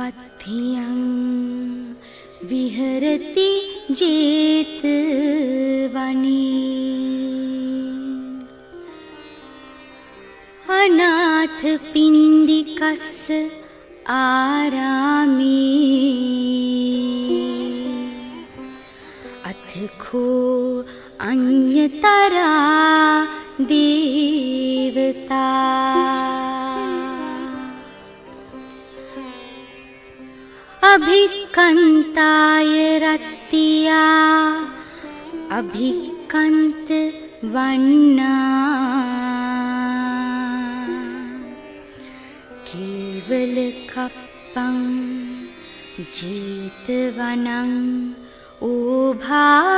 मध्यं विहरति जेतवनी अनाथपिण्डिकस्य आरामे। अथ खो अन्यतरा देवता अभिकन्ताय रत्या अभिकन्त वन्ना। केवलकप्पं जितवनं ओभासित्वा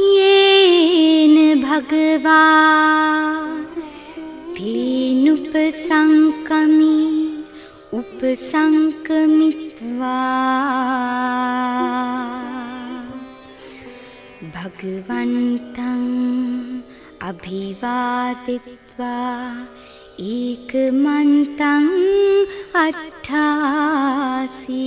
येन भगवा उपसङ्कमित्वा भगवन्तम् अभिवादित्वा एकमन्तम् अट्ठासि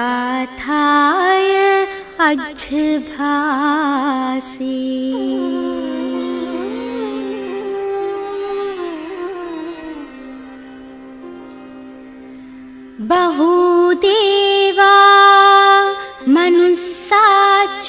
गाथाय अज्भासि। बहुदेवा मनुसाच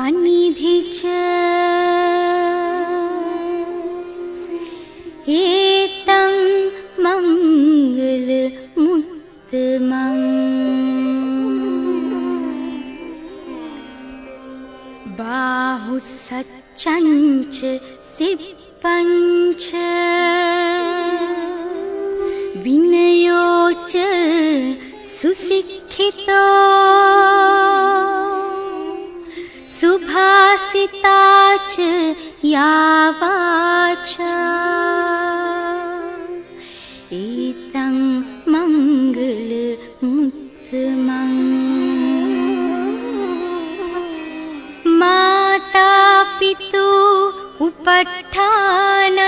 पनिधि च। एतं मङ्गलमुत्तमम्। बाहुसच्चञ्च सिप्पञ्च विनयो च सुशिक्षितो सुभासिता च यावाच। एतं माता पितु उपट्ठानम्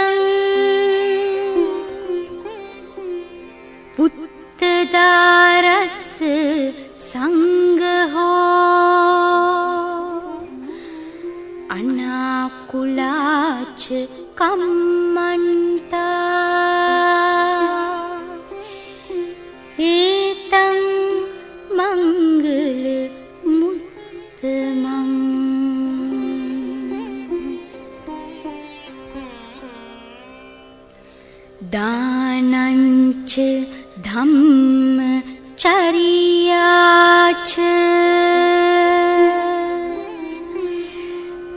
धम् चरिच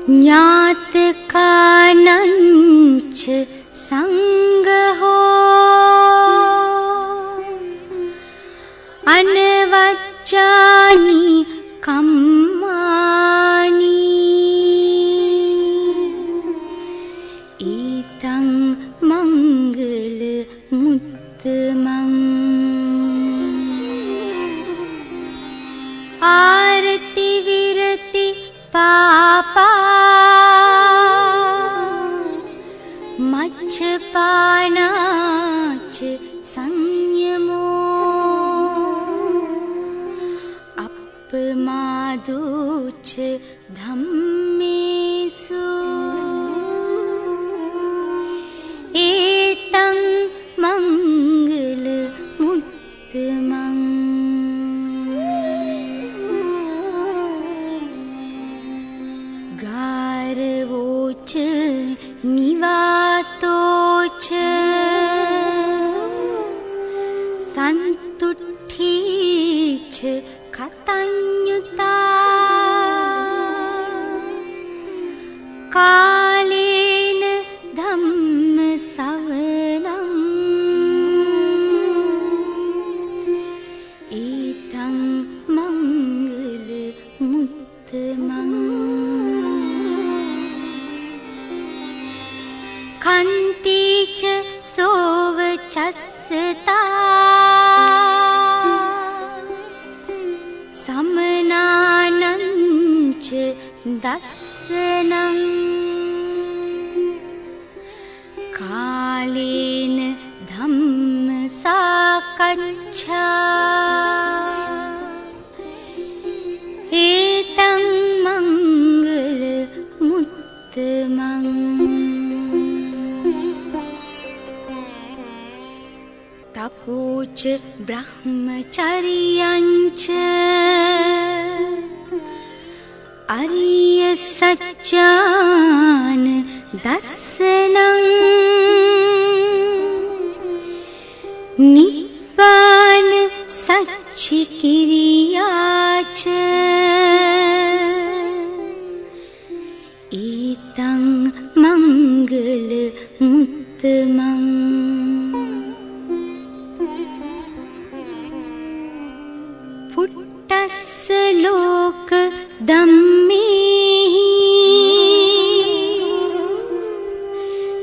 ज्ञात कनञ्च सङ्गी कम् पारति विरति पापा। मच्छपाणाच संयमो। पक्षपनाच संज्ञम्मेम्मे गारवोच निवातोच। सन्तुष्ठीच कतन्युता। कालेन खन्ति च सोवचस्ता। समनानञ्च दर्शनम्। कालेन धम्म साकच्छा। एतं तपोच ब्रह्मचर्यञ्च। अर्यसच्चान् दर्शनम् निब्बान सच्चिकिरिया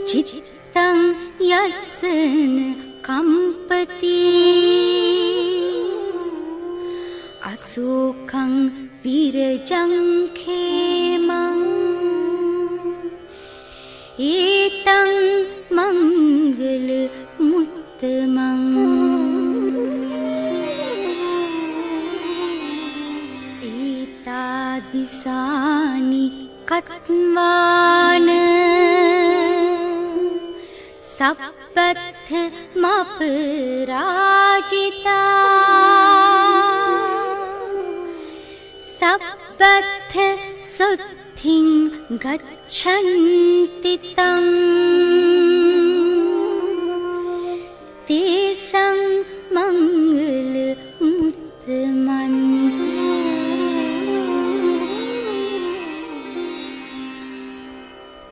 चित्तं यस्न कम्पति। अशोकं विरजं एतादिशानि कत्वान। सपथमपराजिता सपथ सुद्धिं गच्छन्ति